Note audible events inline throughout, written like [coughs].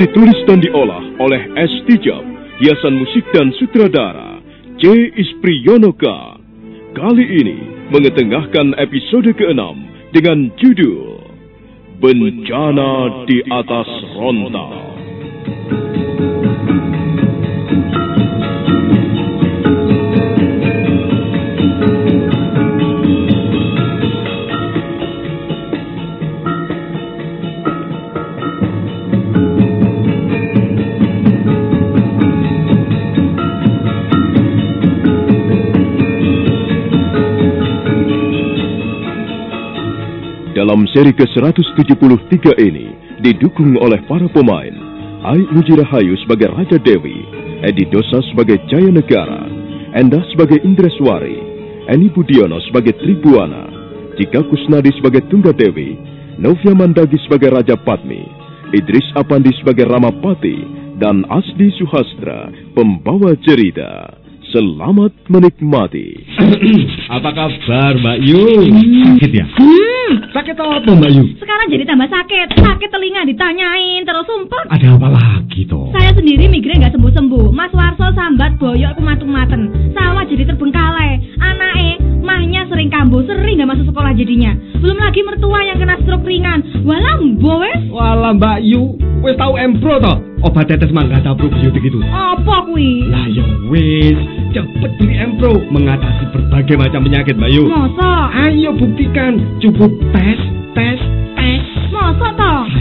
Ditulis dan diolah oleh S. Tijab, hiasan musik dan sutradara C. Ispriyonoka. Kali ini mengetengahkan episode ke-6 dengan judul Bencana di atas Rontal. Dalam seri ke-173 ini didukung oleh para pemain Ai Mujirahayu sebagai Raja Dewi, Edi Dosa sebagai Jaya Negara, Endah sebagai Indreswari, Eni Budiono sebagai Tribuana, Cika Kusnadi sebagai Tunggadewi, Novia Mandagi sebagai Raja Patmi, Idris Apandi sebagai Ramapati, dan Asdi Suhastra, pembawa cerita. Selamat menikmati. [coughs] Apa kabar Mbak Yu? Sakit ya? Hmm, Sakit apa Mbak Yu? sekarang jadi tambah sakit. Sakit telinga ditanyain terus sumpah. Ada apa lagi toh? Saya sendiri migrain nggak sembuh-sembuh. Mas Warso sambat boyok aku matung-maten. Sawah jadi terbengkalai. Anake mahnya sering kambuh, sering nggak masuk sekolah jadinya. Belum lagi mertua yang kena stroke ringan. Walah, mbo wes. Walah Mbak Yu, wis tahu Empro toh? Obat tetes manggata probiotik itu. Apa kuwi? Lah ya wis, cepet beli Empro mengatasi berbagai macam penyakit Mbak Yu. Masa? Ayo buktikan, cukup tes.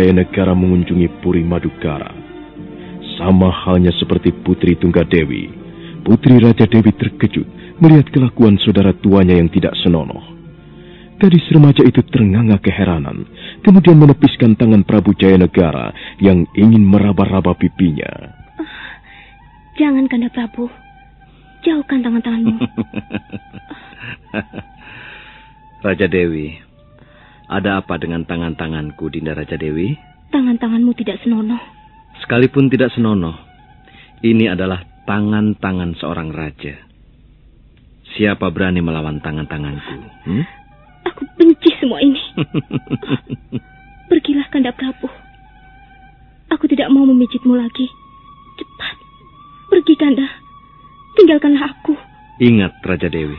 Prabu Jayanegara mengunjungi Puri Madukara. Sama halnya seperti Putri Tunggadewi, Putri Raja Dewi terkejut melihat kelakuan saudara tuanya yang tidak senonoh. Gadis remaja itu ternganga keheranan, kemudian menepiskan tangan Prabu Jayanegara yang ingin meraba-raba pipinya. Jangan, Kanda Prabu. Jauhkan tangan-tanganmu. [laughs] Raja Dewi, ada apa dengan tangan-tanganku, Dinda Raja Dewi? Tangan-tanganmu tidak senonoh. Sekalipun tidak senonoh, ini adalah tangan-tangan seorang raja. Siapa berani melawan tangan-tanganku? Hmm? Aku benci semua ini. [laughs] Pergilah, Kanda Prabu. Aku tidak mau memijitmu lagi. Cepat. Pergi, Kanda. Tinggalkanlah aku. Ingat, Raja Dewi.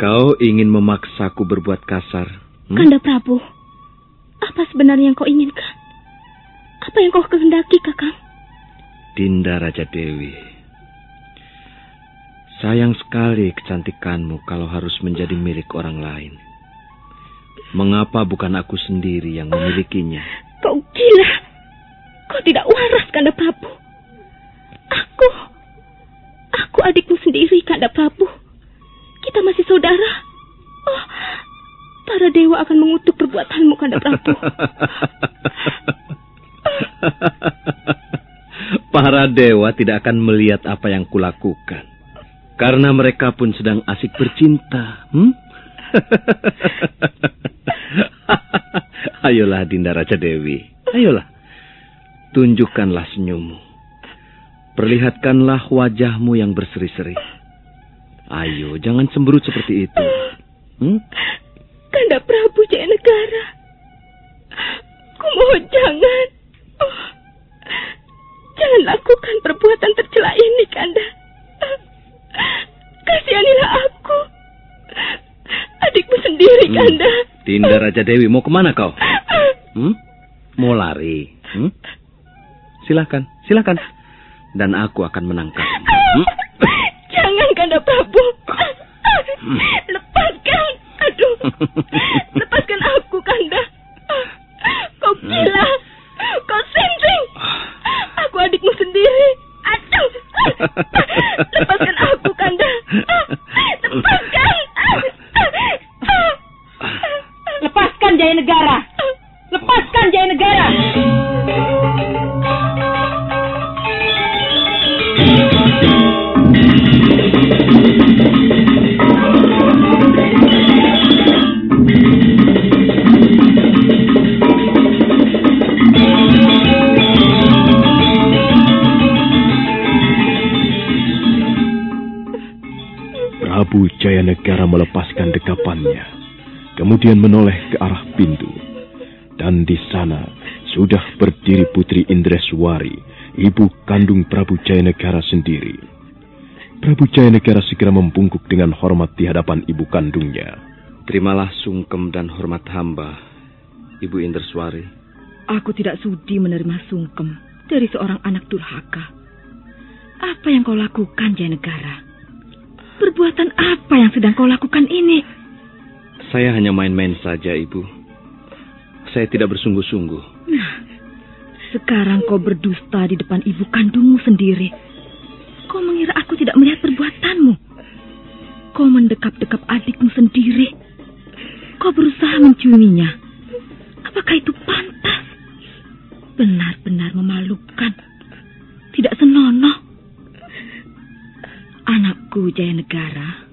Kau ingin memaksaku berbuat kasar. Hmm? Kanda Prabu, apa sebenarnya yang kau inginkan? Apa yang kau kehendaki, Kakang? Dinda Raja Dewi. Sayang sekali kecantikanmu kalau harus menjadi milik orang lain. Mengapa bukan aku sendiri yang memilikinya? Kau gila. Kau tidak waras, Kanda Prabu. Aku. Aku adikmu sendiri, Kanda Prabu. Kita masih saudara. Oh, para dewa akan mengutuk perbuatanmu, Kanda Prabu. [laughs] Para dewa tidak akan melihat apa yang kulakukan. Karena mereka pun sedang asik bercinta. Hmm? [laughs] Ayolah Dinda Raja Dewi. Ayolah. Tunjukkanlah senyummu. Perlihatkanlah wajahmu yang berseri-seri. Ayo, jangan cemberut seperti itu. Hmm? Kanda Prabu Jaya Negara. Kumohon jangan. Oh, jangan lakukan perbuatan tercela ini, Kanda. Kasihanilah aku. Adikmu sendiri, hmm. Kanda. Dinda Raja Dewi, mau ke mana kau? Hmm? Mau lari? Hmm? Silahkan, silahkan. Dan aku akan menangkap. Hmm? Jangan, Kanda Prabu. Hmm. Lepaskan. Aduh. [laughs] Lepaskan aku, Kanda. Kau gila. Kau senting. Aku adikmu sendiri. Aduh. [laughs] Lepaskan aku, Kanda. Lepaskan. Lepaskan Jaya Negara. Lepaskan Jaya Negara. Prabu kemudian menoleh ke arah pintu. Dan di sana sudah berdiri Putri Indreswari, ibu kandung Prabu Jayanegara sendiri. Prabu Jayanegara segera membungkuk dengan hormat di hadapan ibu kandungnya. Terimalah sungkem dan hormat hamba, Ibu Indreswari. Aku tidak sudi menerima sungkem dari seorang anak durhaka. Apa yang kau lakukan, Jaya Negara? Perbuatan apa yang sedang kau lakukan ini? Saya hanya main-main saja, Ibu. Saya tidak bersungguh-sungguh. Nah, sekarang kau berdusta di depan ibu kandungmu sendiri. Kau mengira aku tidak melihat perbuatanmu. Kau mendekap-dekap adikmu sendiri. Kau berusaha menciuminya. Apakah itu pantas? Benar-benar memalukan. Tidak senonoh. Anakku Jaya Negara.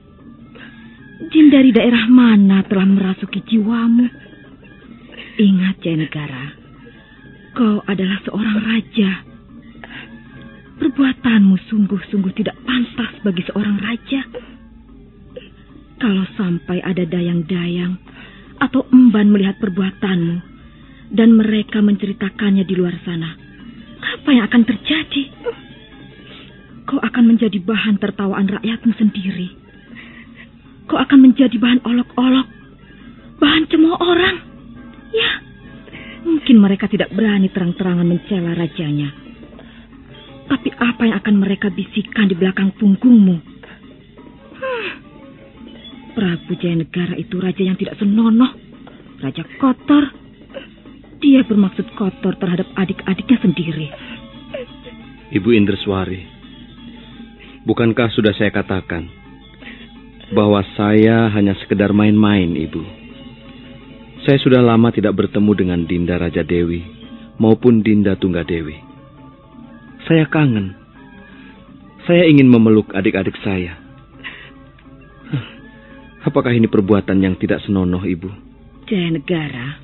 Jin dari daerah mana telah merasuki jiwamu? Ingat Jaya Negara. Kau adalah seorang raja. Perbuatanmu sungguh-sungguh tidak pantas bagi seorang raja. Kalau sampai ada dayang-dayang atau emban melihat perbuatanmu dan mereka menceritakannya di luar sana, apa yang akan terjadi? Kau akan menjadi bahan tertawaan rakyatmu sendiri. Kau akan menjadi bahan olok-olok, bahan cemooh orang. Ya, mungkin mereka tidak berani terang-terangan mencela rajanya. Tapi apa yang akan mereka bisikkan di belakang punggungmu? Hmm. Prabu Jayanegara itu raja yang tidak senonoh. Raja kotor. Dia bermaksud kotor terhadap adik-adiknya sendiri. Ibu Indreswari, bukankah sudah saya katakan bahwa saya hanya sekedar main-main, Ibu? Saya sudah lama tidak bertemu dengan Dinda Raja Dewi maupun Dinda Tunggadewi. Saya kangen. Saya ingin memeluk adik-adik saya. [laughs] Apakah ini perbuatan yang tidak senonoh, Ibu? Jaya Negara,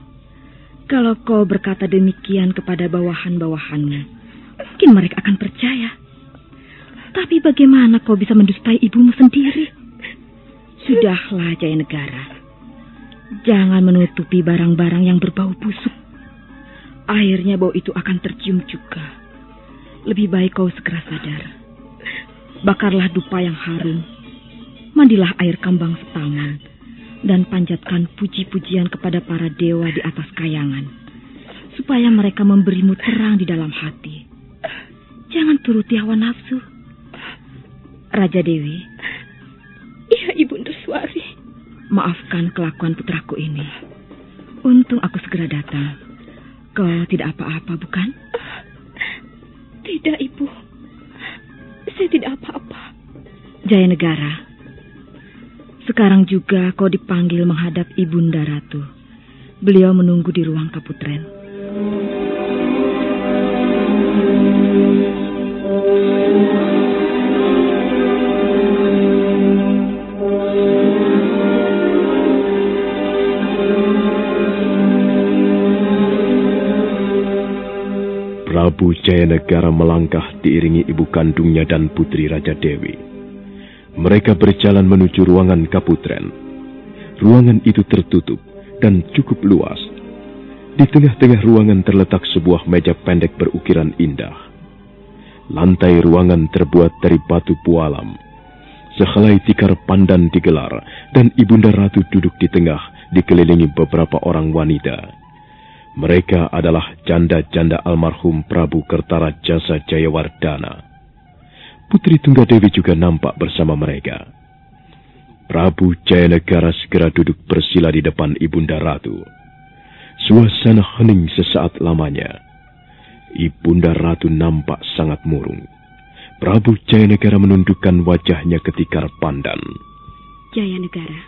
kalau kau berkata demikian kepada bawahan-bawahanmu, mungkin mereka akan percaya. Tapi bagaimana kau bisa mendustai ibumu sendiri? Sudahlah, Jaya Negara. Jangan menutupi barang-barang yang berbau busuk. Akhirnya bau itu akan tercium juga. Lebih baik kau segera sadar. Bakarlah dupa yang harum. Mandilah air kambang setaman. Dan panjatkan puji-pujian kepada para dewa di atas kayangan. Supaya mereka memberimu terang di dalam hati. Jangan turuti hawa nafsu. Raja Dewi, Iya, Ibu Ndeswari. maafkan kelakuan putraku ini. Untung aku segera datang. Kau tidak apa-apa, bukan? Tidak, Ibu. Saya tidak apa-apa. Jaya Negara. Sekarang juga kau dipanggil menghadap Ibunda Ratu. Beliau menunggu di ruang kaputren. Prabu Jayanegara melangkah diiringi ibu kandungnya dan putri Raja Dewi. Mereka berjalan menuju ruangan kaputren. Ruangan itu tertutup dan cukup luas. Di tengah-tengah ruangan terletak sebuah meja pendek berukiran indah. Lantai ruangan terbuat dari batu pualam. Sehelai tikar pandan digelar dan Ibunda Ratu duduk di tengah dikelilingi beberapa orang wanita. Mereka adalah janda-janda almarhum Prabu Kertara Jasa Jayawardana. Putri Tunggadewi juga nampak bersama mereka. Prabu Jayanegara segera duduk bersila di depan Ibunda Ratu. Suasana hening sesaat lamanya. Ibunda Ratu nampak sangat murung. Prabu Jayanegara menundukkan wajahnya ketika pandan. Jayanegara.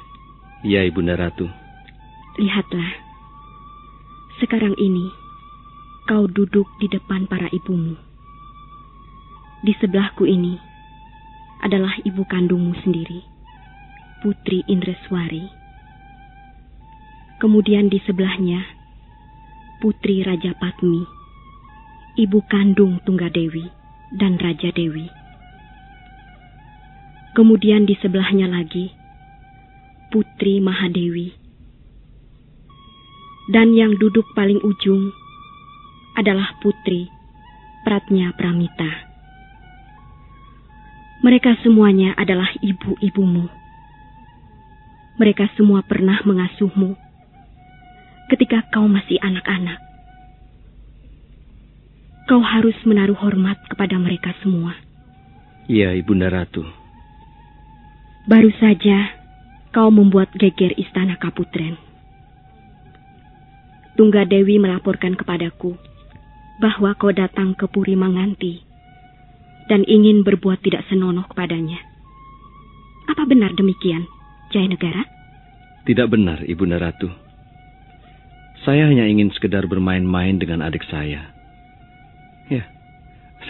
Ya, Ibunda Ratu. Lihatlah. Sekarang ini, kau duduk di depan para ibumu. Di sebelahku ini adalah ibu kandungmu sendiri, Putri Indreswari. Kemudian di sebelahnya, Putri Raja Patmi, ibu kandung Tunggadewi dan Raja Dewi. Kemudian di sebelahnya lagi, Putri Mahadewi dan yang duduk paling ujung adalah putri Pratnya Pramita. Mereka semuanya adalah ibu-ibumu. Mereka semua pernah mengasuhmu ketika kau masih anak-anak. Kau harus menaruh hormat kepada mereka semua. Iya, Ibunda Ratu. Baru saja kau membuat geger istana Kaputren. Tungga Dewi melaporkan kepadaku bahwa kau datang ke Puri Manganti dan ingin berbuat tidak senonoh kepadanya. Apa benar demikian, Jaya Negara? Tidak benar, Ibu Naratu. Saya hanya ingin sekedar bermain-main dengan adik saya. Ya,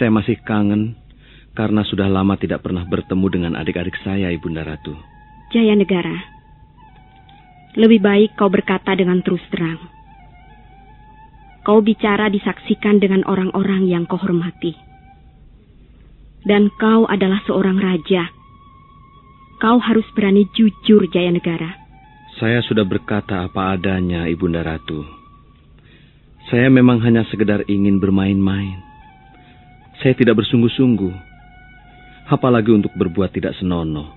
saya masih kangen karena sudah lama tidak pernah bertemu dengan adik-adik saya, Ibu Naratu. Jaya Negara, lebih baik kau berkata dengan terus terang Kau bicara disaksikan dengan orang-orang yang kau hormati. Dan kau adalah seorang raja. Kau harus berani jujur, Jaya Negara. Saya sudah berkata apa adanya, Ibunda Ratu. Saya memang hanya sekedar ingin bermain-main. Saya tidak bersungguh-sungguh. Apalagi untuk berbuat tidak senonoh.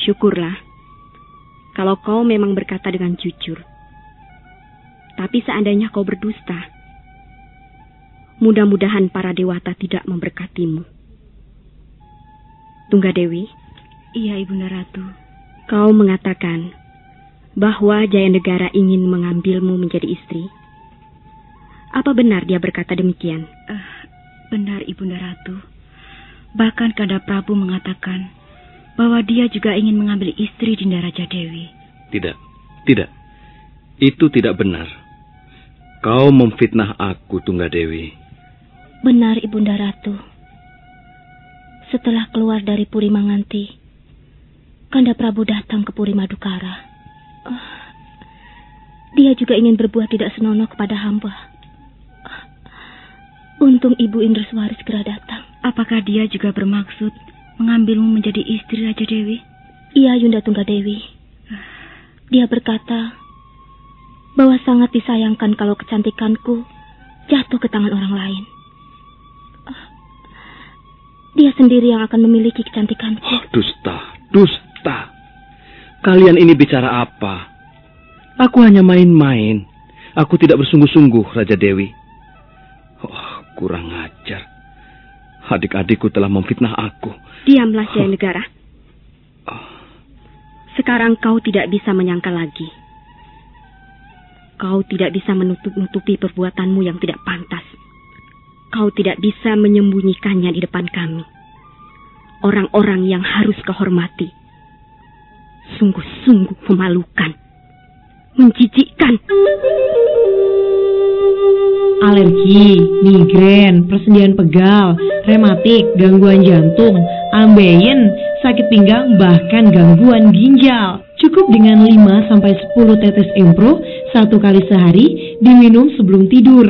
Syukurlah. Kalau kau memang berkata dengan jujur. Tapi seandainya kau berdusta, mudah-mudahan para dewata tidak memberkatimu. Tunggadewi? Iya, Ibunda Ratu. Kau mengatakan bahwa Jaya Negara ingin mengambilmu menjadi istri. Apa benar dia berkata demikian? Uh, benar, Ibunda Ratu. Bahkan Kanda Prabu mengatakan bahwa dia juga ingin mengambil istri Dinda Raja Dewi. Tidak, tidak. Itu tidak benar. Kau memfitnah aku, Tunggadewi. Benar, Ibunda Ratu. Setelah keluar dari Puri Manganti, Kanda Prabu datang ke Puri Madukara. Oh, dia juga ingin berbuat tidak senonoh kepada hamba. untung Ibu Indreswari segera datang. Apakah dia juga bermaksud mengambilmu menjadi istri Raja Dewi? Iya, Yunda Tunggadewi. Dia berkata bahwa sangat disayangkan kalau kecantikanku jatuh ke tangan orang lain. Ah, dia sendiri yang akan memiliki kecantikanku. Oh, dusta, dusta. Kalian ini bicara apa? Aku hanya main-main. Aku tidak bersungguh-sungguh, Raja Dewi. Oh, kurang ajar. Adik-adikku telah memfitnah aku. Diamlah, Jaya. Negara. Sekarang kau tidak bisa menyangka lagi Kau tidak bisa menutup-nutupi perbuatanmu yang tidak pantas. Kau tidak bisa menyembunyikannya di depan kami. Orang-orang yang harus kau hormati. Sungguh-sungguh memalukan. Menjijikkan. Alergi, migrain, persendian pegal, rematik, gangguan jantung, ambeien, sakit pinggang, bahkan gangguan ginjal. Cukup dengan 5-10 tetes Empro satu kali sehari diminum sebelum tidur.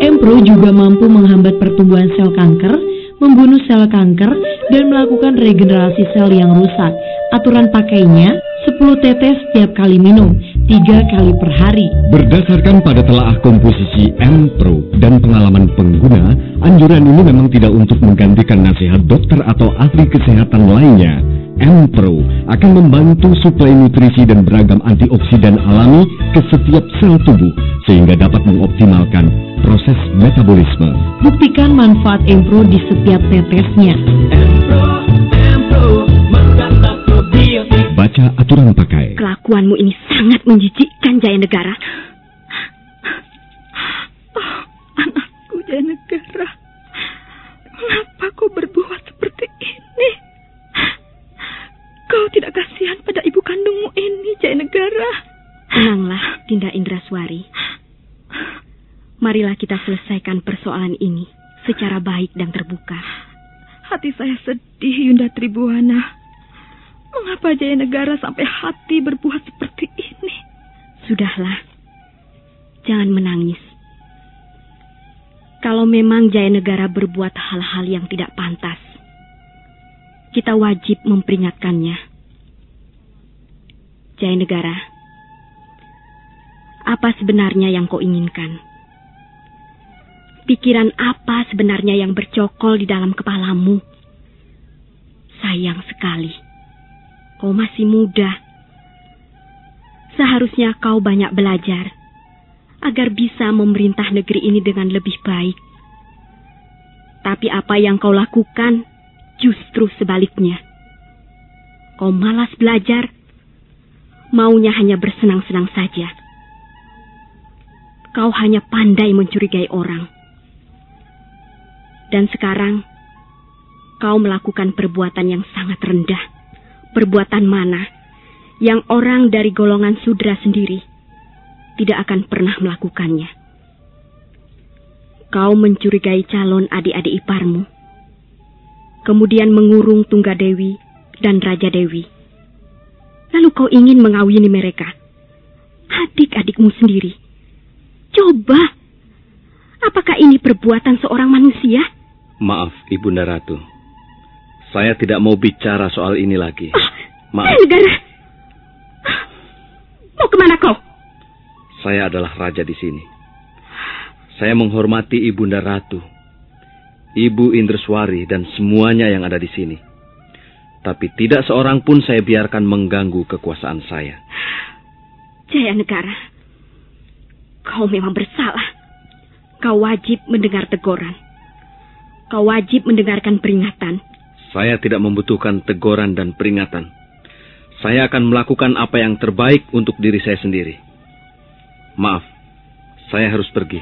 Empro juga mampu menghambat pertumbuhan sel kanker, membunuh sel kanker, dan melakukan regenerasi sel yang rusak. Aturan pakainya 10 tetes setiap kali minum, 3 kali per hari. Berdasarkan pada telaah komposisi Empro dan pengalaman pengguna, anjuran ini memang tidak untuk menggantikan nasihat dokter atau ahli kesehatan lainnya Empro akan membantu suplai nutrisi dan beragam antioksidan alami ke setiap sel tubuh sehingga dapat mengoptimalkan proses metabolisme. Buktikan manfaat Empro di setiap tetesnya. Baca aturan pakai. Kelakuanmu ini sangat menjijikkan Jaya Negara. Oh, anakku Jaya Negara. Mengapa kau berbuat Kau tidak kasihan pada ibu kandungmu ini, Jaya Negara. Tenanglah, Dinda Indraswari. Marilah kita selesaikan persoalan ini secara baik dan terbuka. Hati saya sedih, Yunda Tribuana. Mengapa Jaya Negara sampai hati berbuat seperti ini? Sudahlah, jangan menangis. Kalau memang Jaya Negara berbuat hal-hal yang tidak pantas, kita wajib memperingatkannya. Jaya Negara, apa sebenarnya yang kau inginkan? Pikiran apa sebenarnya yang bercokol di dalam kepalamu? Sayang sekali, kau masih muda. Seharusnya kau banyak belajar agar bisa memerintah negeri ini dengan lebih baik. Tapi apa yang kau lakukan justru sebaliknya. Kau malas belajar, maunya hanya bersenang-senang saja. Kau hanya pandai mencurigai orang. Dan sekarang kau melakukan perbuatan yang sangat rendah. Perbuatan mana yang orang dari golongan sudra sendiri tidak akan pernah melakukannya. Kau mencurigai calon adik-adik iparmu, kemudian mengurung Tunggadewi dan Raja Dewi. Lalu kau ingin mengawini mereka, adik-adikmu sendiri. Coba, apakah ini perbuatan seorang manusia? Maaf, Ibunda Ratu. Saya tidak mau bicara soal ini lagi. Oh, Maaf. Negara, mau ke mana kau? Saya adalah raja di sini. Saya menghormati Ibunda Ratu, Ibu Indreswari dan semuanya yang ada di sini. Tapi tidak seorang pun saya biarkan mengganggu kekuasaan saya. Jaya Negara, kau memang bersalah. Kau wajib mendengar teguran. Kau wajib mendengarkan peringatan. Saya tidak membutuhkan teguran dan peringatan. Saya akan melakukan apa yang terbaik untuk diri saya sendiri. Maaf, saya harus pergi.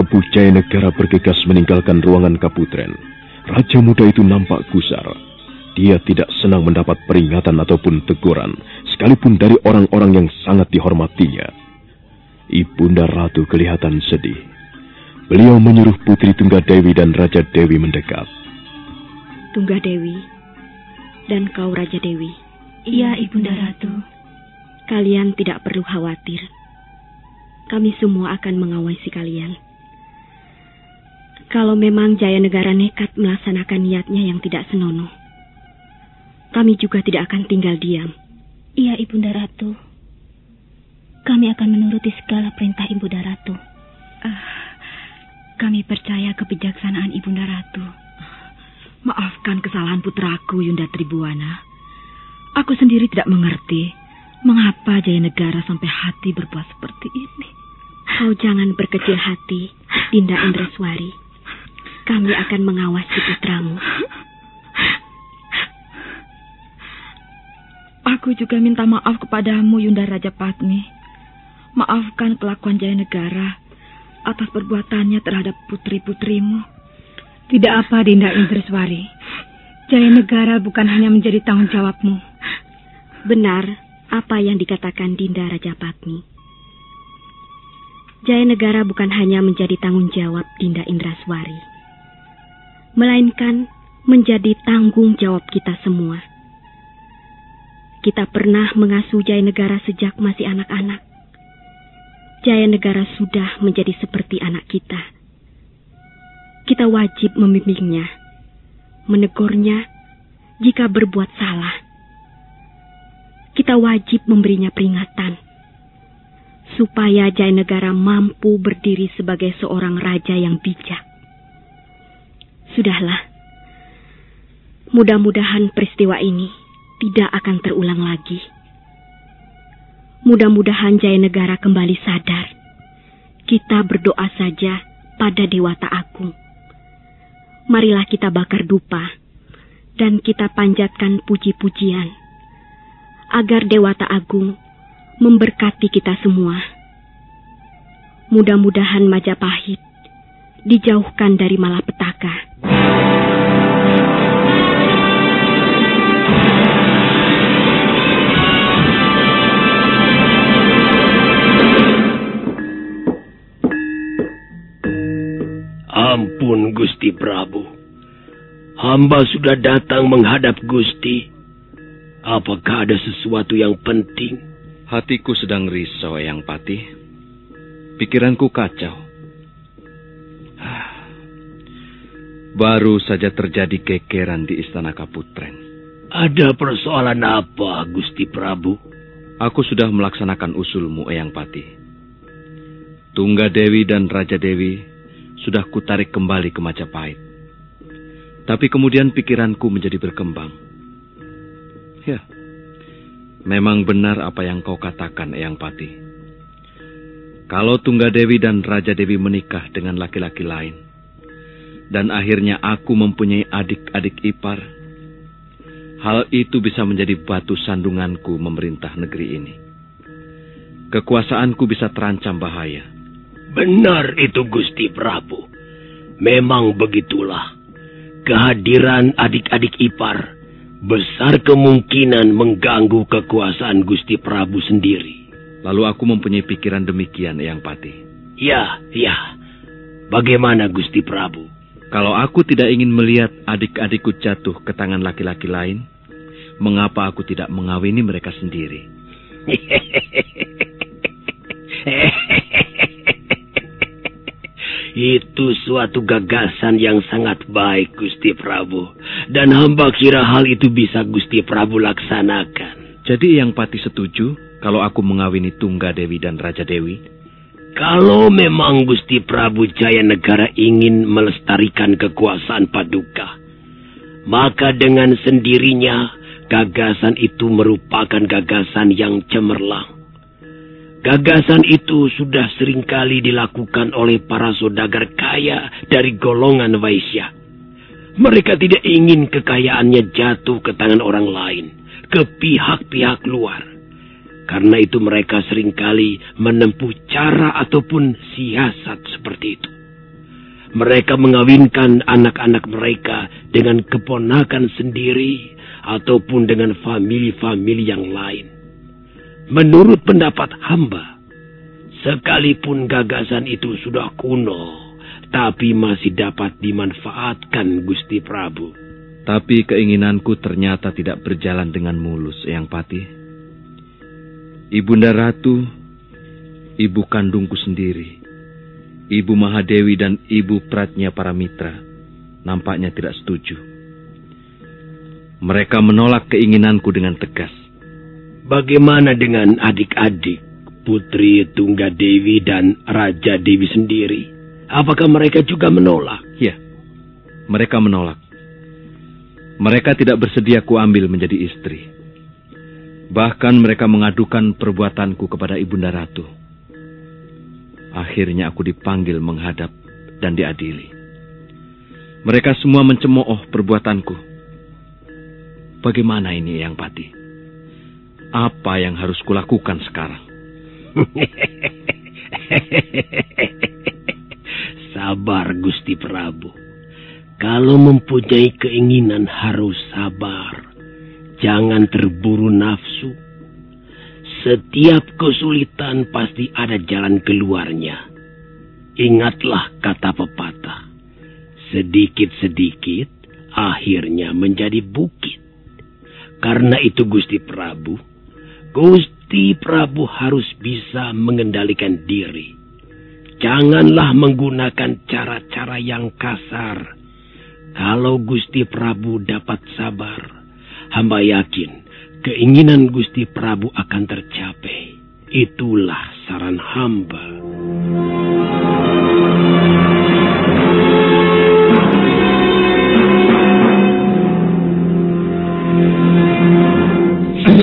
Prabu Jayanegara bergegas meninggalkan ruangan Kaputren. Raja muda itu nampak gusar. Dia tidak senang mendapat peringatan ataupun teguran, sekalipun dari orang-orang yang sangat dihormatinya. Ibunda Ratu kelihatan sedih. Beliau menyuruh Putri Tunggadewi dan Raja Dewi mendekat. Tunggadewi dan kau Raja Dewi. Iya, Ibunda Ratu. Kalian tidak perlu khawatir. Kami semua akan mengawasi kalian. Kalau memang Jaya Negara nekat melaksanakan niatnya yang tidak senonoh, kami juga tidak akan tinggal diam. Iya, Ibunda Ratu. Kami akan menuruti segala perintah Ibunda Ratu. Ah, kami percaya kebijaksanaan Ibunda Ratu. Maafkan kesalahan putraku Yunda Tribuana. Aku sendiri tidak mengerti mengapa Jaya Negara sampai hati berbuat seperti ini. Kau jangan berkecil hati, Dinda Indraswari. Kami akan mengawasi putramu. Aku juga minta maaf kepadamu Yunda Raja Patmi. Maafkan kelakuan Jaya Negara atas perbuatannya terhadap putri-putrimu. Tidak apa, Dinda Indreswari. Jaya Negara bukan hanya menjadi tanggung jawabmu. Benar apa yang dikatakan Dinda Raja Patmi. Jaya Negara bukan hanya menjadi tanggung jawab Dinda Indraswari, melainkan menjadi tanggung jawab kita semua. Kita pernah mengasuh Jaya Negara sejak masih anak-anak. Jaya Negara sudah menjadi seperti anak kita. Kita wajib membimbingnya menegurnya jika berbuat salah. Kita wajib memberinya peringatan supaya Jaya Negara mampu berdiri sebagai seorang raja yang bijak. Sudahlah, mudah-mudahan peristiwa ini tidak akan terulang lagi. Mudah-mudahan Jaya Negara kembali sadar. Kita berdoa saja pada Dewata Agung. Marilah kita bakar dupa dan kita panjatkan puji-pujian agar Dewata Agung memberkati kita semua. Mudah-mudahan Majapahit dijauhkan dari malapetaka. Ampun Gusti Prabu. Hamba sudah datang menghadap Gusti. Apakah ada sesuatu yang penting? Hatiku sedang risau, Yang Patih. Pikiranku kacau. Baru saja terjadi kekeran di Istana Kaputren. Ada persoalan apa, Gusti Prabu? Aku sudah melaksanakan usulmu, Eyang Patih. Tungga Dewi dan Raja Dewi sudah kutarik kembali ke Majapahit. Tapi kemudian pikiranku menjadi berkembang. Ya, Memang benar apa yang kau katakan, Eyang Pati. Kalau Tunggadewi dan Raja Dewi menikah dengan laki-laki lain, dan akhirnya aku mempunyai adik-adik ipar, hal itu bisa menjadi batu sandunganku memerintah negeri ini. Kekuasaanku bisa terancam bahaya. Benar itu Gusti Prabu. Memang begitulah. Kehadiran adik-adik ipar besar kemungkinan mengganggu kekuasaan Gusti Prabu sendiri. Lalu aku mempunyai pikiran demikian, Yang Pati. Ya, ya. Bagaimana Gusti Prabu? Kalau aku tidak ingin melihat adik-adikku jatuh ke tangan laki-laki lain, mengapa aku tidak mengawini mereka sendiri? [laughs] Itu suatu gagasan yang sangat baik, Gusti Prabu. Dan hamba kira hal itu bisa Gusti Prabu laksanakan. Jadi yang pati setuju kalau aku mengawini Tungga Dewi dan Raja Dewi? Kalau memang Gusti Prabu Jaya Negara ingin melestarikan kekuasaan Paduka, maka dengan sendirinya gagasan itu merupakan gagasan yang cemerlang. Gagasan itu sudah sering kali dilakukan oleh para saudagar kaya dari golongan Waisya. Mereka tidak ingin kekayaannya jatuh ke tangan orang lain, ke pihak-pihak luar. Karena itu mereka sering kali menempuh cara ataupun siasat seperti itu. Mereka mengawinkan anak-anak mereka dengan keponakan sendiri ataupun dengan famili-famili yang lain Menurut pendapat hamba, sekalipun gagasan itu sudah kuno, tapi masih dapat dimanfaatkan Gusti Prabu. Tapi keinginanku ternyata tidak berjalan dengan mulus, Yang Patih. Ibunda Ratu, ibu kandungku sendiri, Ibu Mahadewi dan Ibu Pratnya para mitra, nampaknya tidak setuju. Mereka menolak keinginanku dengan tegas. Bagaimana dengan adik-adik Putri Tunggadewi dan Raja Dewi sendiri? Apakah mereka juga menolak? Ya, mereka menolak. Mereka tidak bersedia kuambil menjadi istri. Bahkan mereka mengadukan perbuatanku kepada Ibunda Ratu. Akhirnya aku dipanggil menghadap dan diadili. Mereka semua mencemooh perbuatanku. Bagaimana ini yang pati? Apa yang harus kulakukan sekarang? [laughs] sabar, Gusti Prabu. Kalau mempunyai keinginan harus sabar. Jangan terburu nafsu. Setiap kesulitan pasti ada jalan keluarnya. Ingatlah kata pepatah. Sedikit-sedikit akhirnya menjadi bukit. Karena itu Gusti Prabu, Gusti Prabu harus bisa mengendalikan diri. Janganlah menggunakan cara-cara yang kasar. Kalau Gusti Prabu dapat sabar, hamba yakin keinginan Gusti Prabu akan tercapai. Itulah saran hamba.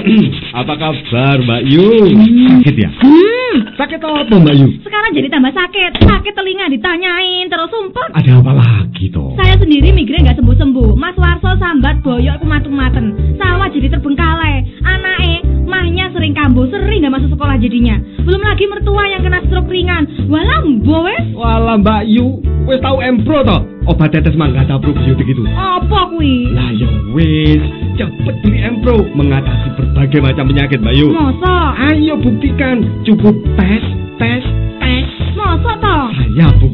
[clears throat] Apa kabar Mbak Yu? Sakit ya? Hmm, Sakit apa Mbak Yu? sekarang jadi tambah sakit. Sakit telinga ditanyain terus sumpah. Ada apa lagi toh? Saya sendiri migrain nggak sembuh-sembuh. Mas Warso sambat boyok kumatung-maten. Sawah jadi terbengkalai. Anake, mahnya sering kambuh, sering nggak masuk sekolah jadinya. Belum lagi mertua yang kena stroke ringan. Walah, wes. Walah Mbak Yu, wis tahu Empro toh? Obat tetes manggata probiotik itu. Apa kuwi? Lah ya wis, cepet beli Empro mengatasi berbagai macam penyakit Mbak Yu. Masa? Ayo buktikan, cukup tes, tes.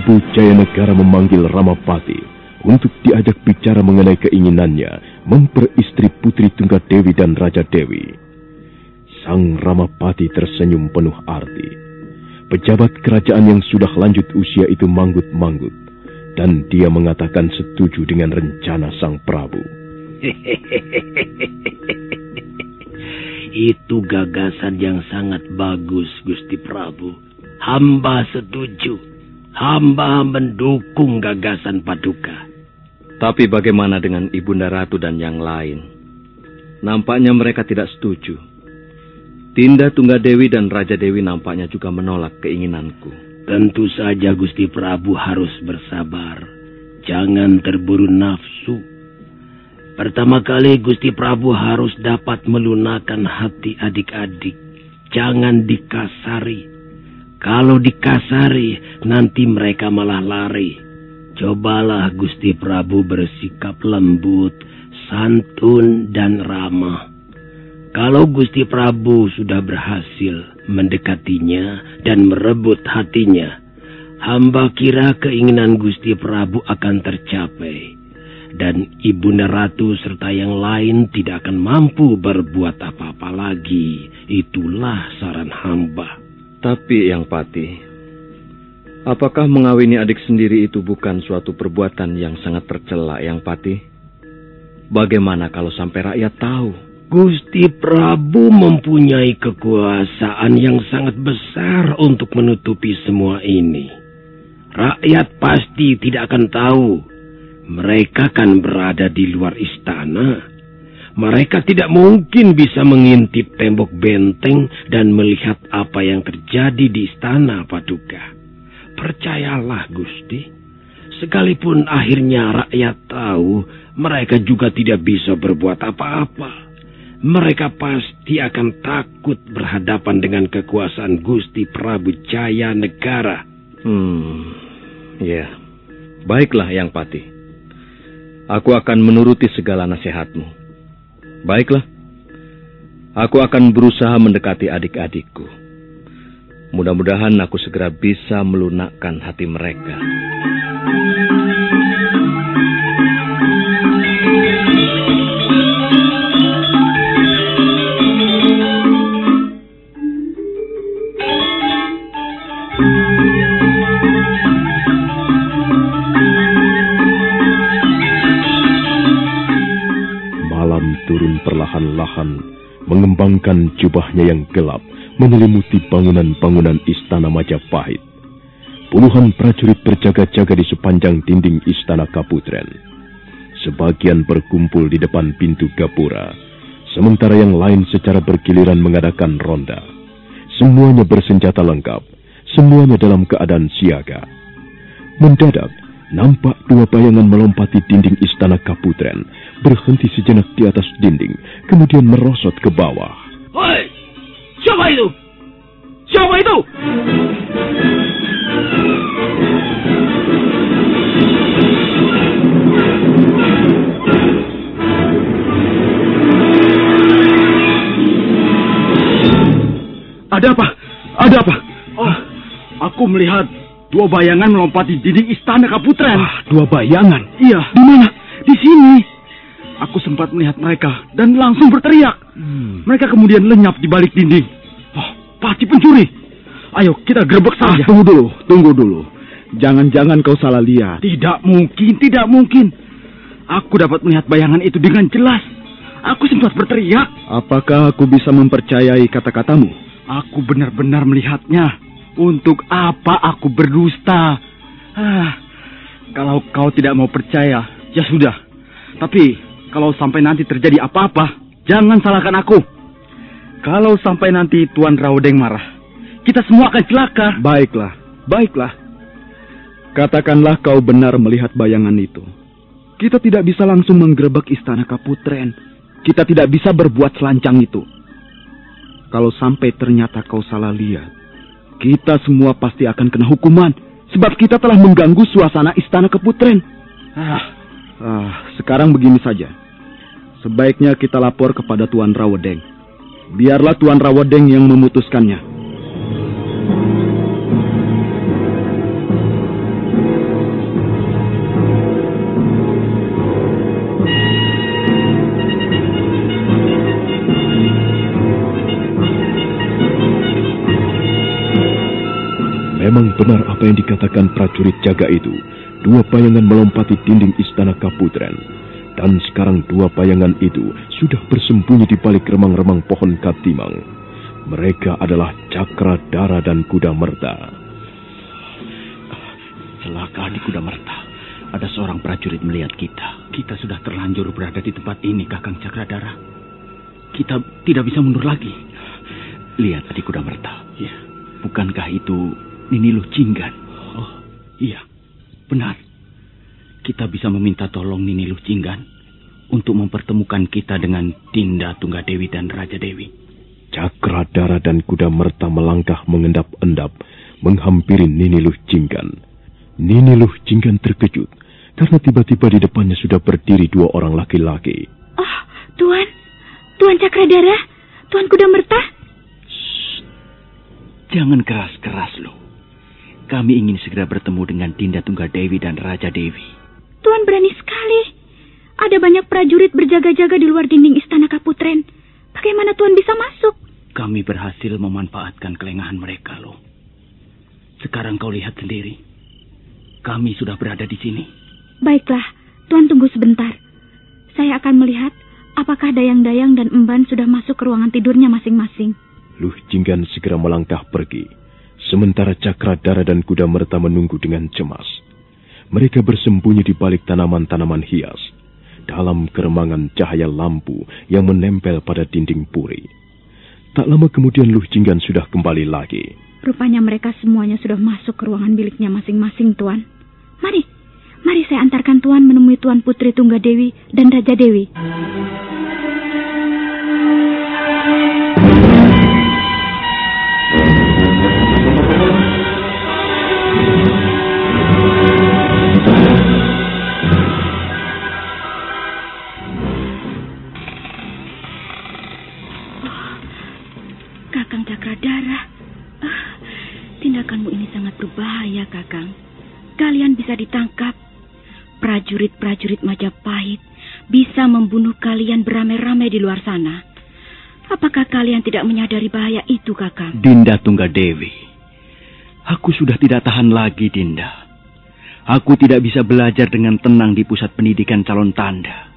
Prabu Jayanegara memanggil Ramapati untuk diajak bicara mengenai keinginannya memperistri Putri Tunggadewi dan Raja Dewi. Sang Ramapati tersenyum penuh arti. Pejabat kerajaan yang sudah lanjut usia itu manggut-manggut, dan dia mengatakan setuju dengan rencana sang Prabu. [laughs] Itu gagasan yang sangat bagus, Gusti Prabu. Hamba setuju. Hamba mendukung gagasan Paduka. Tapi bagaimana dengan Ibunda Ratu dan yang lain? Nampaknya mereka tidak setuju. Tinda Tunggadewi dan Raja Dewi nampaknya juga menolak keinginanku. Tentu saja Gusti Prabu harus bersabar. Jangan terburu nafsu. Pertama kali Gusti Prabu harus dapat melunakkan hati adik-adik. Jangan dikasari. Kalau dikasari, nanti mereka malah lari. Cobalah Gusti Prabu bersikap lembut, santun, dan ramah. Kalau Gusti Prabu sudah berhasil mendekatinya dan merebut hatinya, hamba kira keinginan Gusti Prabu akan tercapai. Dan Ibunda Ratu serta yang lain tidak akan mampu berbuat apa-apa lagi. Itulah saran hamba. Tapi yang pati, apakah mengawini adik sendiri itu bukan suatu perbuatan yang sangat tercela yang pati? Bagaimana kalau sampai rakyat tahu? Gusti Prabu mempunyai kekuasaan yang sangat besar untuk menutupi semua ini. Rakyat pasti tidak akan tahu. Mereka kan berada di luar istana. Mereka tidak mungkin bisa mengintip tembok benteng dan melihat apa yang terjadi di istana Paduka. Percayalah, Gusti. Sekalipun akhirnya rakyat tahu, mereka juga tidak bisa berbuat apa-apa. Mereka pasti akan takut berhadapan dengan kekuasaan Gusti Prabu Jaya Negara. Hmm, ya. Baiklah, Yang Pati. Aku akan menuruti segala nasihatmu. Baiklah. Aku akan berusaha mendekati adik-adikku. Mudah-mudahan aku segera bisa melunakkan hati mereka. Perlahan-lahan, mengembangkan jubahnya yang gelap, menyelimuti bangunan-bangunan istana Majapahit. Puluhan prajurit berjaga-jaga di sepanjang dinding istana Kaputren. Sebagian berkumpul di depan pintu gapura, sementara yang lain secara bergiliran mengadakan ronda. Semuanya bersenjata lengkap, semuanya dalam keadaan siaga. Mendadak, nampak dua bayangan melompati dinding istana Kaputren, berhenti sejenak di atas dinding, kemudian merosot ke bawah. Hei, itu? Siapa itu? Ada apa? Ada apa? Oh, aku melihat dua bayangan melompati dinding istana Kaputren. Ah, dua bayangan? Iya. Di mana? Di sini. Aku sempat melihat mereka dan langsung berteriak. Hmm. Mereka kemudian lenyap di balik dinding. Oh, pasti pencuri. Ayo kita gerbek Ah, saja. tunggu dulu, tunggu dulu. Jangan-jangan kau salah lihat. Tidak mungkin, tidak mungkin. Aku dapat melihat bayangan itu dengan jelas. Aku sempat berteriak. Apakah aku bisa mempercayai kata-katamu? Aku benar-benar melihatnya. Untuk apa aku berdusta? Ah, kalau kau tidak mau percaya, ya sudah. Tapi kalau sampai nanti terjadi apa-apa, jangan salahkan aku. Kalau sampai nanti Tuan Raudeng marah, kita semua akan celaka. Baiklah, baiklah. Katakanlah kau benar melihat bayangan itu. Kita tidak bisa langsung menggerebek istana Kaputren. Kita tidak bisa berbuat selancang itu. Kalau sampai ternyata kau salah lihat, kita semua pasti akan kena hukuman. Sebab kita telah mengganggu suasana istana Kaputren. Ah, Ah, sekarang begini saja. Sebaiknya kita lapor kepada Tuan Rawedeng. Biarlah Tuan Rawedeng yang memutuskannya. Memang benar apa yang dikatakan prajurit jaga itu. Dua bayangan melompati dinding istana Kaputren. Dan sekarang dua bayangan itu sudah bersembunyi di balik remang-remang pohon katimang. Mereka adalah Cakra Dara dan Kuda Merta. Celaka di Kuda Merta. Ada seorang prajurit melihat kita. Kita sudah terlanjur berada di tempat ini, Kakang Cakradara. Kita tidak bisa mundur lagi. Lihat di Kuda Merta. Ya. Bukankah itu Nini Luh Jinggan? Oh, iya. Benar. Kita bisa meminta tolong Nini Luh Jinggan untuk mempertemukan kita dengan Dinda Tunggadewi dan Raja Dewi. Cakra Dara dan Kuda Merta melangkah mengendap-endap menghampiri Nini Luh Jinggan. Nini Luh Jinggan terkejut karena tiba-tiba di depannya sudah berdiri dua orang laki-laki. Oh, Tuan. Tuan Cakradara. Tuan Kuda Merta. Jangan keras-keras loh. Kami ingin segera bertemu dengan Dinda Tunggadewi dan Raja Dewi. Tuan berani sekali. Ada banyak prajurit berjaga-jaga di luar dinding istana Kaputren. Bagaimana Tuan bisa masuk? Kami berhasil memanfaatkan kelengahan mereka loh. Sekarang kau lihat sendiri. Kami sudah berada di sini. Baiklah, Tuan tunggu sebentar. Saya akan melihat apakah dayang-dayang dan emban sudah masuk ke ruangan tidurnya masing-masing. Luh Jinggan segera melangkah pergi. Sementara Cakradara dan Kuda Merta menunggu dengan cemas. Mereka bersembunyi di balik tanaman-tanaman hias. Dalam keremangan cahaya lampu yang menempel pada dinding puri. Tak lama kemudian Luh Jinggan sudah kembali lagi. Rupanya mereka semuanya sudah masuk ke ruangan biliknya masing-masing, Tuan. Mari, mari saya antarkan Tuan menemui Tuan Putri Tunggadewi dan Raja Dewi. Tidak menyadari bahaya itu, Kakang? Dinda Tunggadewi. Aku sudah tidak tahan lagi, Dinda. Aku tidak bisa belajar dengan tenang di pusat pendidikan calon tanda.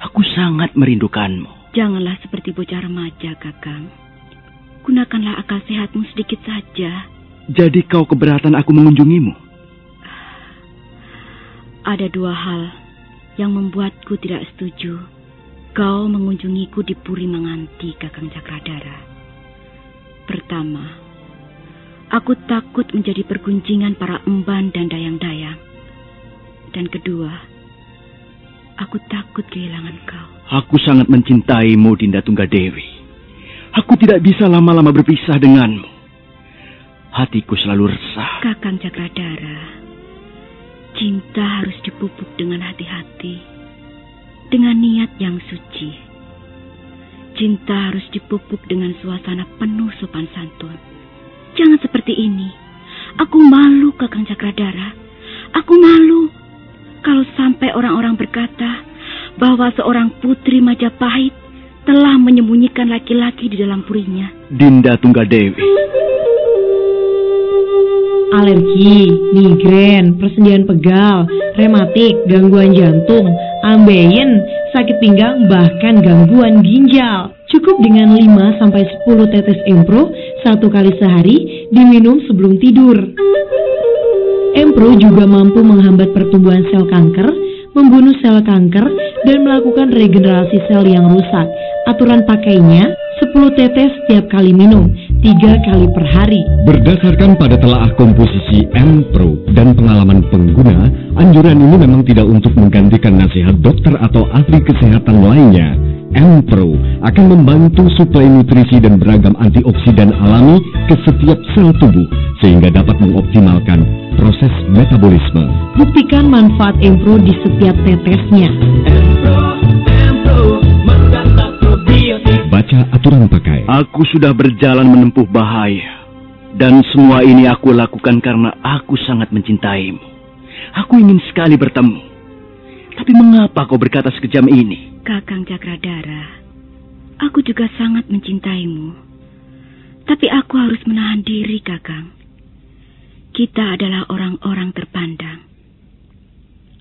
Aku sangat merindukanmu. Janganlah seperti bocah remaja, Kakang. Gunakanlah akal sehatmu sedikit saja. Jadi kau keberatan aku mengunjungimu? Ada dua hal yang membuatku tidak setuju. Kau mengunjungiku di Puri Manganti, Kakang Cakradara. Pertama, aku takut menjadi pergunjingan para emban dan dayang-dayang. Dan kedua, aku takut kehilangan kau. Aku sangat mencintaimu, Dinda Tunggadewi. Aku tidak bisa lama-lama berpisah denganmu. Hatiku selalu resah. Kakang Cakradara, cinta harus dipupuk dengan hati-hati, dengan niat yang suci. Cinta harus dipupuk dengan suasana penuh sopan santun. Jangan seperti ini. Aku malu, Kakang Cakradara. Aku malu kalau sampai orang-orang berkata bahwa seorang putri Majapahit telah menyembunyikan laki-laki di dalam purinya. Dinda Tunggadewi. Alergi, migrain, persendian pegal, rematik, gangguan jantung, ambeien, sakit pinggang, bahkan gangguan ginjal. Cukup dengan 5 sampai 10 tetes Empro satu kali sehari diminum sebelum tidur. Empro juga mampu menghambat pertumbuhan sel kanker, membunuh sel kanker, dan melakukan regenerasi sel yang rusak. Aturan pakainya 10 tetes setiap kali minum, 3 kali per hari. Berdasarkan pada telaah komposisi M Pro dan pengalaman pengguna, anjuran ini memang tidak untuk menggantikan nasihat dokter atau ahli kesehatan lainnya. M Pro akan membantu suplai nutrisi dan beragam antioksidan alami ke setiap sel tubuh sehingga dapat mengoptimalkan proses metabolisme. Buktikan manfaat Empro di setiap tetesnya. Baca aturan pakai. Aku sudah berjalan menempuh bahaya. Dan semua ini aku lakukan karena aku sangat mencintaimu. Aku ingin sekali bertemu. Tapi mengapa kau berkata sekejam ini? Kakang Cakradara, aku juga sangat mencintaimu. Tapi aku harus menahan diri, Kakang. Kita adalah orang-orang terpandang.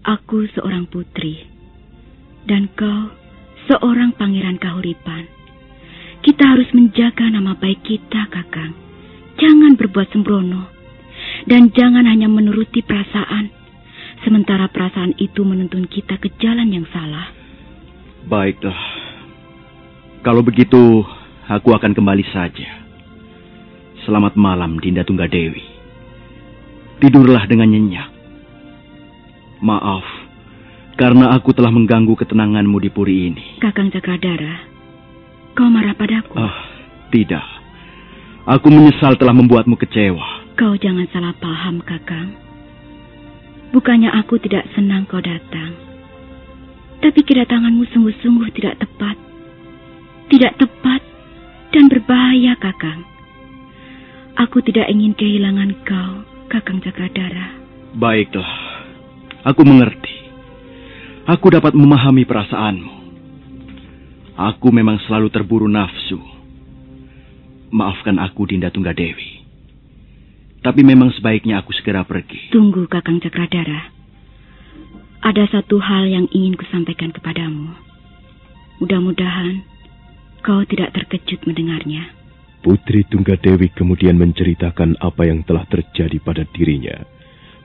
Aku seorang putri, dan kau seorang pangeran kahuripan. Kita harus menjaga nama baik kita, Kakang. Jangan berbuat sembrono. Dan jangan hanya menuruti perasaan. Sementara perasaan itu menuntun kita ke jalan yang salah. Baiklah. Kalau begitu, aku akan kembali saja. Selamat malam, Dinda Tunggadewi. Tidurlah dengan nyenyak. Maaf, karena aku telah mengganggu ketenanganmu di puri ini. Kakang Cakradara, kau marah padaku? Ah, tidak. Aku menyesal telah membuatmu kecewa. Kau jangan salah paham, Kakang. Bukannya aku tidak senang kau datang. Tapi kedatanganmu sungguh-sungguh tidak tepat. Tidak tepat dan berbahaya, Kakang. Aku tidak ingin kehilangan kau, Kakang Cakradara. Baiklah, aku mengerti. Aku dapat memahami perasaanmu. Aku memang selalu terburu nafsu. Maafkan aku, Dinda Tunggadewi. Tapi memang sebaiknya aku segera pergi. Tunggu, Kakang Cakradara. Ada satu hal yang ingin kusampaikan kepadamu. Mudah-mudahan kau tidak terkejut mendengarnya. Putri Tunggadewi kemudian menceritakan apa yang telah terjadi pada dirinya.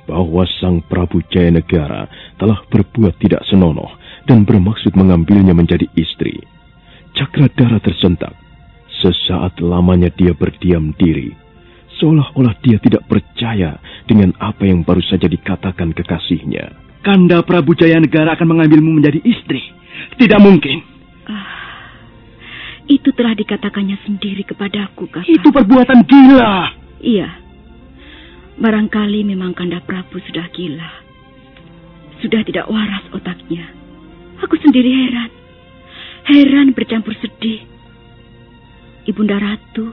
Bahwa Sang Prabu Jayanegara telah berbuat tidak senonoh dan bermaksud mengambilnya menjadi istri. Cakradara tersentak. Sesaat lamanya dia berdiam diri. Seolah-olah dia tidak percaya dengan apa yang baru saja dikatakan kekasihnya. Kanda Prabu Jayanegara akan mengambilmu menjadi istri. Tidak mungkin. Ah, itu telah dikatakannya sendiri kepadaku, Kakak. Itu perbuatan gila. Iya. Barangkali memang Kanda Prabu sudah gila. Sudah tidak waras otaknya. Aku sendiri heran. Heran bercampur sedih. Ibunda Ratu,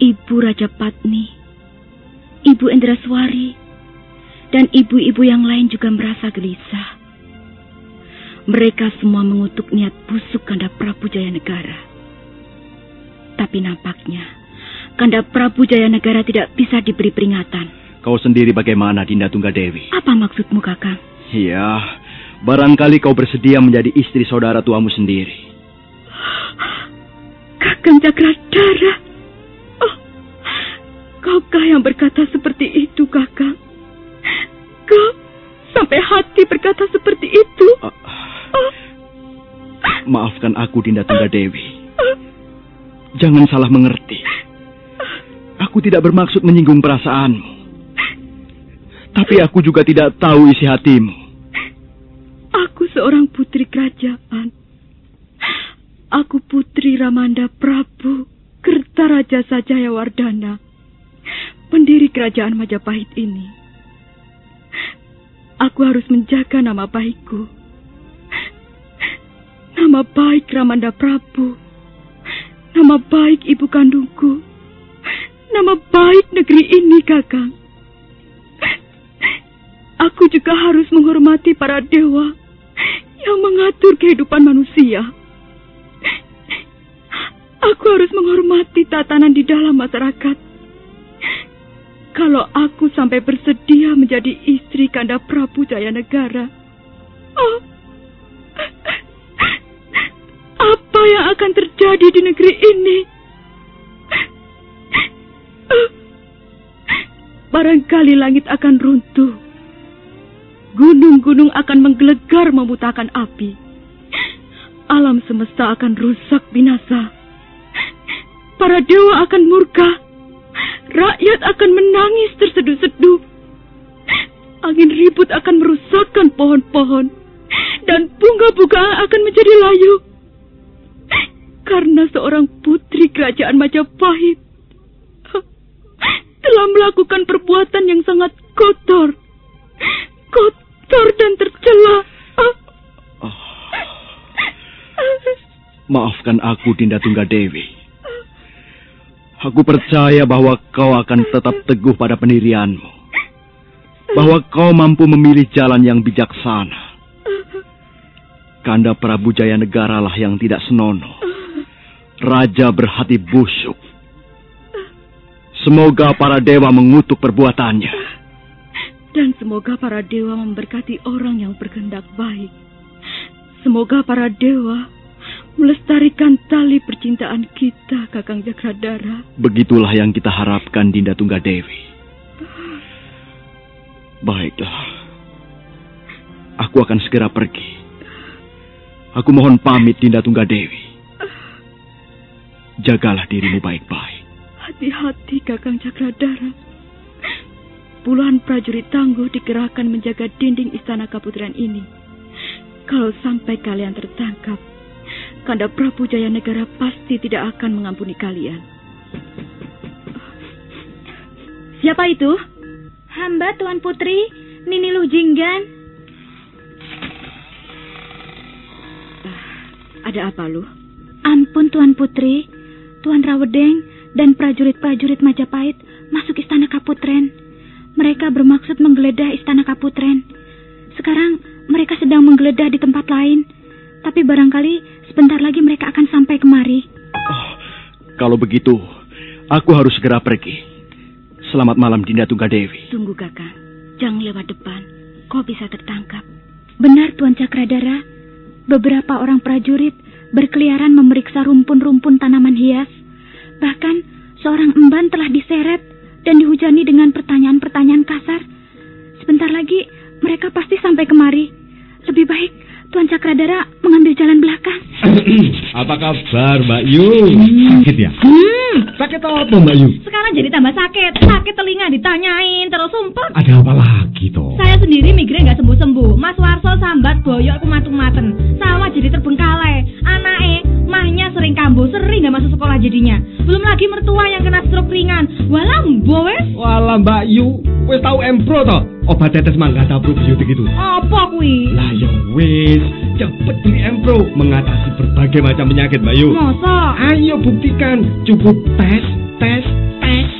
Ibu Raja Patni, Ibu Endraswari, dan ibu-ibu yang lain juga merasa gelisah. Mereka semua mengutuk niat busuk Kanda Prabu Jayanegara. Tapi nampaknya Kanda Prabu Jayanegara tidak bisa diberi peringatan. Kau sendiri bagaimana, Dinda Tunggadewi? Apa maksudmu, Kakang? Iya, barangkali kau bersedia menjadi istri saudara tuamu sendiri. Kakang Cakradara. Oh, kaukah yang berkata seperti itu, Kakang? Kau sampai hati berkata seperti itu? Uh, oh. Maafkan aku, Dinda Tunggadewi. Jangan salah mengerti. Aku tidak bermaksud menyinggung perasaanmu. Tapi aku juga tidak tahu isi hatimu. Aku seorang putri kerajaan. Aku putri Ramanda Prabu Kertaraja Sajaya Wardana, pendiri kerajaan Majapahit ini. Aku harus menjaga nama baikku. Nama baik Ramanda Prabu. Nama baik ibu kandungku. Nama baik negeri ini, Kakang. Aku juga harus menghormati para dewa yang mengatur kehidupan manusia. Aku harus menghormati tatanan di dalam masyarakat. Kalau aku sampai bersedia menjadi istri Kanda Prabu Jaya Negara, oh, apa yang akan terjadi di negeri ini? Barangkali langit akan runtuh. Gunung-gunung akan menggelegar memutakan api. Alam semesta akan rusak binasa. Para dewa akan murka. Rakyat akan menangis terseduh-seduh. Angin ribut akan merusakkan pohon-pohon. Dan bunga-bunga akan menjadi layu. Karena seorang putri kerajaan Majapahit telah melakukan perbuatan yang sangat kotor. Kotor dan tercela. Oh. Maafkan aku, Dinda Tunggadewi. Aku percaya bahwa kau akan tetap teguh pada pendirianmu. Bahwa kau mampu memilih jalan yang bijaksana. Kanda Prabu Jaya Negara lah yang tidak senonoh. Raja berhati busuk. Semoga para dewa mengutuk perbuatannya. Dan semoga para dewa memberkati orang yang berkehendak baik. Semoga para dewa melestarikan tali percintaan kita, Kakang Jakradara. Begitulah yang kita harapkan, Dinda Tunggadewi. Baiklah. Aku akan segera pergi. Aku mohon pamit, Dinda Tunggadewi. Jagalah dirimu baik-baik. Hati-hati, Kakang Jakradara. Puluhan prajurit tangguh dikerahkan menjaga dinding istana Kaputren ini. Kalau sampai kalian tertangkap, Kanda Prabu Jaya Negara pasti tidak akan mengampuni kalian. Siapa itu? Hamba Tuan Putri, Nini Lujinggan. Ah, ada apa lu? Ampun Tuan Putri, Tuan Rawedeng dan prajurit-prajurit Majapahit masuk istana Kaputren. Mereka bermaksud menggeledah istana Kaputren. Sekarang mereka sedang menggeledah di tempat lain. Tapi barangkali Sebentar lagi mereka akan sampai kemari. Oh, kalau begitu, aku harus segera pergi. Selamat malam, Dinda Tunggadewi. Tunggu, kakak. Jangan lewat depan. Kau bisa tertangkap. Benar, Tuan Cakradara. Beberapa orang prajurit berkeliaran memeriksa rumpun-rumpun tanaman hias. Bahkan, seorang emban telah diseret dan dihujani dengan pertanyaan-pertanyaan kasar. Sebentar lagi, mereka pasti sampai kemari. Lebih baik Tuan Cakradara mengambil jalan belakang. apa kabar Mbak Yu? Sakit ya? Hmm. Sakit apa Mbak Yu? Sekarang jadi tambah sakit. Sakit telinga ditanyain terus sumpah. Ada apa lagi toh? Saya sendiri migrain nggak sembuh-sembuh. Mas Warso sambat boyok kumatung maten. Sawah jadi terbengkalai. Anake mahnya sering kambuh, sering nggak masuk sekolah jadinya. Belum lagi mertua yang kena stroke ringan. Walam wes. Walah Mbak Yu, wes tahu empro toh? Obat tetes mangga probiotik itu. Apa kui? Lah ya wes, cepet beli empro mengatasi berbagai macam penyakit Mbak Yu. Masa? Ayo buktikan, cukup tes, tes, tes.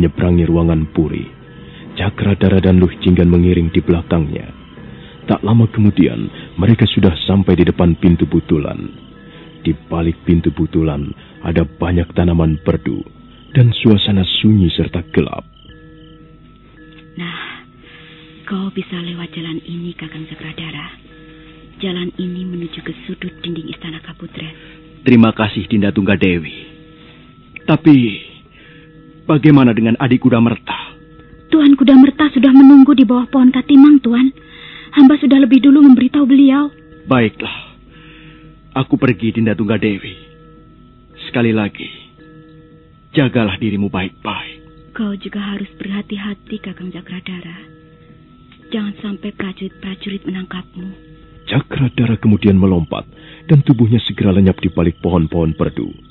Menyeberangi ruangan puri. Cakradara dan Luh Jinggan mengiring di belakangnya. Tak lama kemudian, mereka sudah sampai di depan pintu butulan. Di balik pintu butulan ada banyak tanaman perdu dan suasana sunyi serta gelap. Nah, kau bisa lewat jalan ini, Kakang Cakradara. Jalan ini menuju ke sudut dinding istana Kaputren. Terima kasih, Dinda Tunggadewi. Tapi, bagaimana dengan adik kuda merta? Tuan kuda merta sudah menunggu di bawah pohon katimang, Tuan. Hamba sudah lebih dulu memberitahu beliau. Baiklah. Aku pergi, Dinda Tunggadewi. Sekali lagi, jagalah dirimu baik-baik. Kau juga harus berhati-hati, Kakang Cakradara. Jangan sampai prajurit-prajurit menangkapmu. Cakradara kemudian melompat dan tubuhnya segera lenyap di balik pohon-pohon perdu.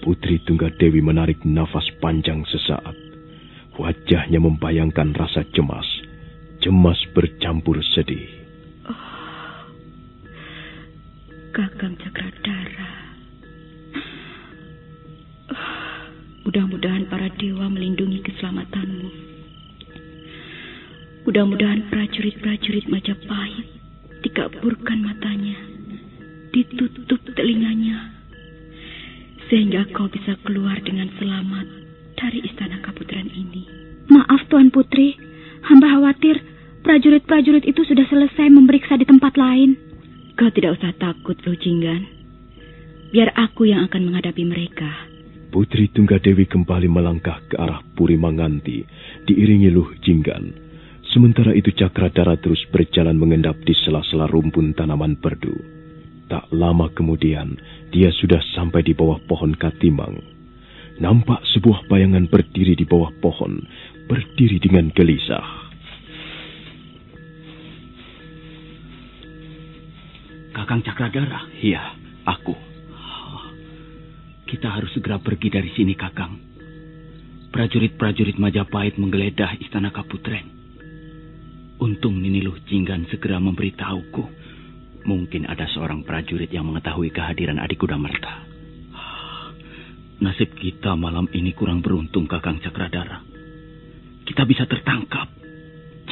Putri Tunggadewi menarik nafas panjang sesaat. Wajahnya membayangkan rasa cemas. Cemas bercampur sedih. Tunggadewi kembali melangkah ke arah Puri Manganti, diiringi Luh Jinggan. Sementara itu Cakradara terus berjalan mengendap di sela-sela rumpun tanaman perdu. Tak lama kemudian, dia sudah sampai di bawah pohon katimang. Nampak sebuah bayangan berdiri di bawah pohon, berdiri dengan gelisah. Kakang Cakradara? Iya, aku. Kita harus segera pergi dari sini, Kakang. Prajurit-prajurit Majapahit menggeledah istana Kaputren. Untung Nini Luh Jinggan segera memberitahuku Mungkin ada seorang prajurit yang mengetahui kehadiran adik kuda merta. Nasib kita malam ini kurang beruntung, Kakang Cakradara. Kita bisa tertangkap.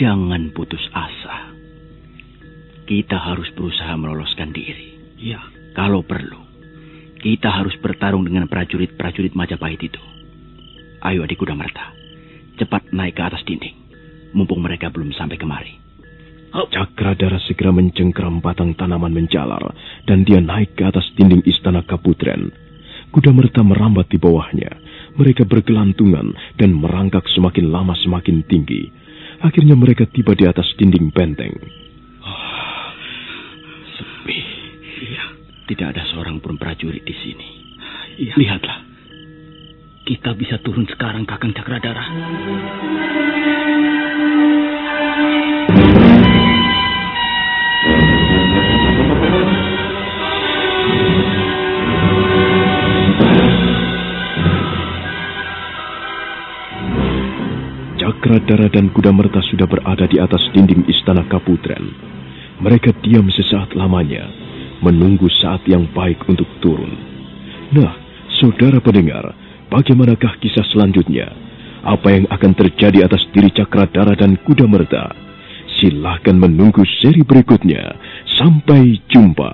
Jangan putus asa. Kita harus berusaha meloloskan diri. Ya, kalau perlu. Kita harus bertarung dengan prajurit-prajurit Majapahit itu. Ayo adik kuda merta. Cepat naik ke atas dinding. Mumpung mereka belum sampai kemari. Cakradara segera mencengkram batang tanaman menjalar dan dia naik ke atas dinding istana Kaputren. Kuda merta merambat di bawahnya. Mereka bergelantungan dan merangkak semakin lama semakin tinggi. Akhirnya mereka tiba di atas dinding benteng. Tidak ada seorang pun prajurit di sini. Iya. Lihatlah. Kita bisa turun sekarang, Kakang Cakradara. Cakradara dan Kuda Merta sudah berada di atas dinding istana Kaputren. Mereka diam sesaat lamanya, menunggu saat yang baik untuk turun. Nah, saudara pendengar, bagaimanakah kisah selanjutnya? Apa yang akan terjadi atas diri Cakradara dan Kuda Merta? Silahkan menunggu seri berikutnya. Sampai jumpa.